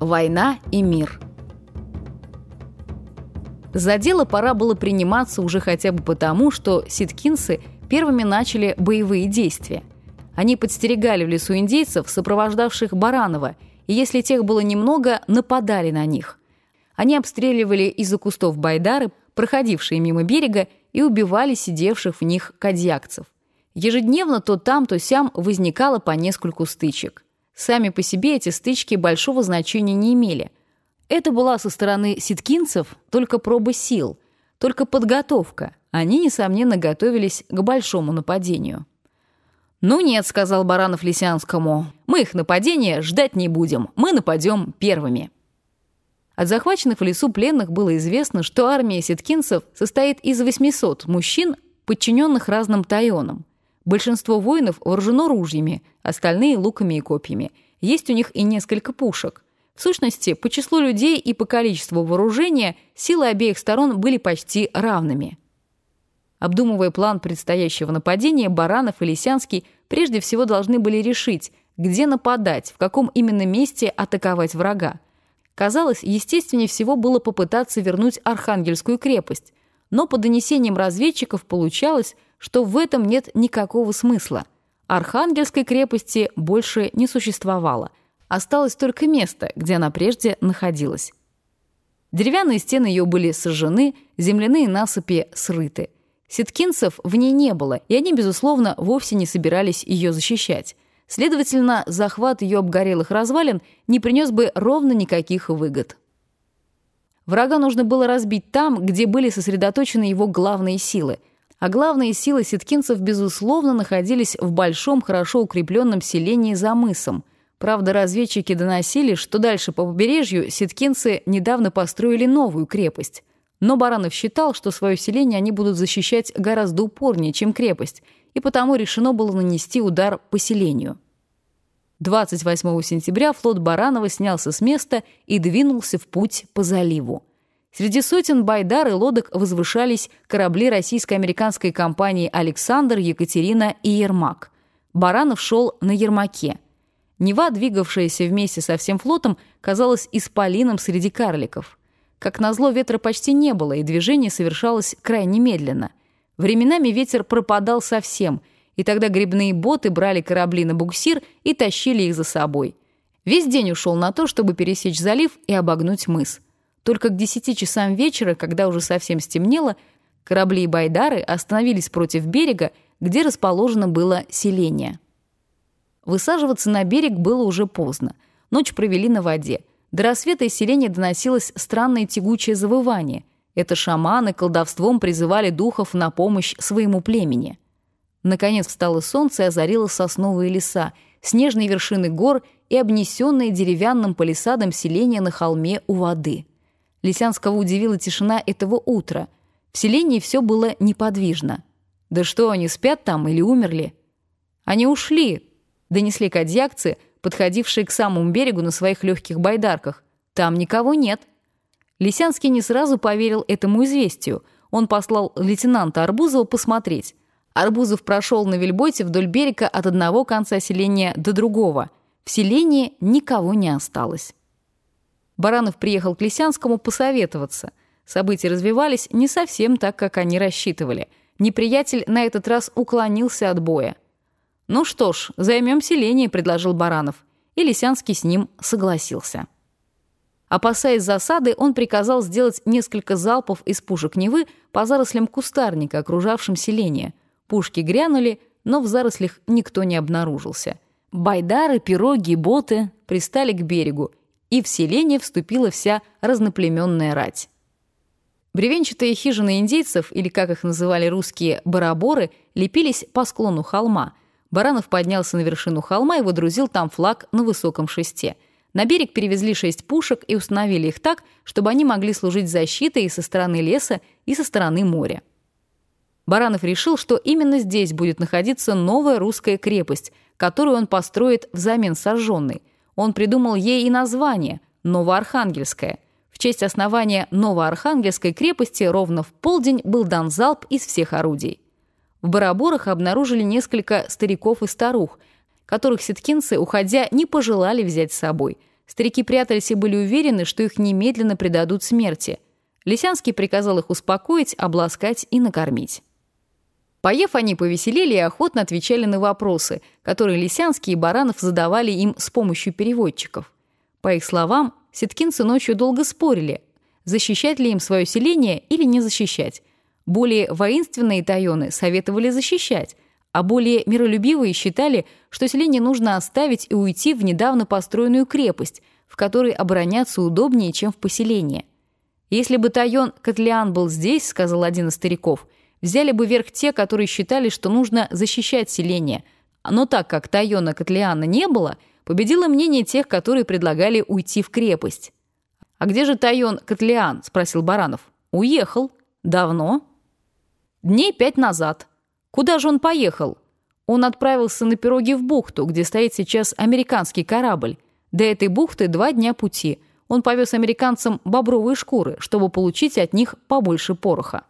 Война и мир. За дело пора было приниматься уже хотя бы потому, что ситкинцы первыми начали боевые действия. Они подстерегали в лесу индейцев, сопровождавших Баранова, и если тех было немного, нападали на них. Они обстреливали из-за кустов байдары, проходившие мимо берега, и убивали сидевших в них кадьякцев. Ежедневно то там, то сям возникало по нескольку стычек. Сами по себе эти стычки большого значения не имели. Это была со стороны ситкинцев только проба сил, только подготовка. Они, несомненно, готовились к большому нападению. «Ну нет», — сказал Баранов Лисянскому, — «мы их нападения ждать не будем, мы нападем первыми». От захваченных в лесу пленных было известно, что армия ситкинцев состоит из 800 мужчин, подчиненных разным тайонам. Большинство воинов вооружено ружьями, остальные — луками и копьями. Есть у них и несколько пушек. В сущности, по числу людей и по количеству вооружения силы обеих сторон были почти равными. Обдумывая план предстоящего нападения, Баранов и Лисянский прежде всего должны были решить, где нападать, в каком именно месте атаковать врага. Казалось, естественнее всего было попытаться вернуть Архангельскую крепость, но по донесениям разведчиков получалось, что в этом нет никакого смысла. Архангельской крепости больше не существовало. Осталось только место, где она прежде находилась. Деревянные стены ее были сожжены, земляные насыпи срыты – Ситкинцев в ней не было, и они, безусловно, вовсе не собирались ее защищать. Следовательно, захват ее обгорелых развалин не принес бы ровно никаких выгод. Врага нужно было разбить там, где были сосредоточены его главные силы. А главные силы ситкинцев, безусловно, находились в большом, хорошо укрепленном селении за мысом. Правда, разведчики доносили, что дальше по побережью ситкинцы недавно построили новую крепость. Но Баранов считал, что свое селение они будут защищать гораздо упорнее, чем крепость, и потому решено было нанести удар по селению. 28 сентября флот Баранова снялся с места и двинулся в путь по заливу. Среди сотен байдар и лодок возвышались корабли российско-американской компании «Александр», «Екатерина» и «Ермак». Баранов шел на Ермаке. Нева, двигавшаяся вместе со всем флотом, казалась исполином среди карликов – как назло, ветра почти не было, и движение совершалось крайне медленно. Временами ветер пропадал совсем, и тогда грибные боты брали корабли на буксир и тащили их за собой. Весь день ушел на то, чтобы пересечь залив и обогнуть мыс. Только к десяти часам вечера, когда уже совсем стемнело, корабли и байдары остановились против берега, где расположено было селение. Высаживаться на берег было уже поздно. Ночь провели на воде – до рассвета из селения доносилось странное тягучее завывание. Это шаманы колдовством призывали духов на помощь своему племени. Наконец встало солнце и озарило сосновые леса, снежные вершины гор и обнесенные деревянным палисадом селение на холме у воды. Лисянского удивила тишина этого утра. В селении все было неподвижно. Да что, они спят там или умерли? Они ушли, донесли кадьякцы – подходившие к самому берегу на своих легких байдарках. Там никого нет. Лисянский не сразу поверил этому известию. Он послал лейтенанта Арбузова посмотреть. Арбузов прошел на вельботе вдоль берега от одного конца селения до другого. В селении никого не осталось. Баранов приехал к Лисянскому посоветоваться. События развивались не совсем так, как они рассчитывали. Неприятель на этот раз уклонился от боя. «Ну что ж, займем селение», — предложил Баранов. И Лисянский с ним согласился. Опасаясь засады, он приказал сделать несколько залпов из пушек Невы по зарослям кустарника, окружавшим селение. Пушки грянули, но в зарослях никто не обнаружился. Байдары, пироги и боты пристали к берегу, и в селение вступила вся разноплеменная рать. Бревенчатые хижины индейцев, или как их называли русские бараборы, лепились по склону холма – Баранов поднялся на вершину холма и водрузил там флаг на высоком шесте. На берег перевезли шесть пушек и установили их так, чтобы они могли служить защитой и со стороны леса, и со стороны моря. Баранов решил, что именно здесь будет находиться новая русская крепость, которую он построит взамен сожженной. Он придумал ей и название – Новоархангельская. В честь основания Новоархангельской крепости ровно в полдень был дан залп из всех орудий. В Бараборах обнаружили несколько стариков и старух, которых ситкинцы, уходя, не пожелали взять с собой. Старики прятались и были уверены, что их немедленно предадут смерти. Лисянский приказал их успокоить, обласкать и накормить. Поев, они повеселели и охотно отвечали на вопросы, которые Лисянский и Баранов задавали им с помощью переводчиков. По их словам, сеткинцы ночью долго спорили, защищать ли им свое селение или не защищать. Более воинственные тайоны советовали защищать, а более миролюбивые считали, что селение нужно оставить и уйти в недавно построенную крепость, в которой обороняться удобнее, чем в поселении. «Если бы Тайон Котлеан был здесь, — сказал один из стариков, — взяли бы верх те, которые считали, что нужно защищать селение. Но так как Тайона Котлеана не было, победило мнение тех, которые предлагали уйти в крепость. «А где же Тайон Котлеан?» — спросил Баранов. «Уехал. Давно?» «Дней пять назад», Куда же он поехал? Он отправился на пироги в бухту, где стоит сейчас американский корабль. До этой бухты два дня пути. Он повез американцам бобровые шкуры, чтобы получить от них побольше пороха.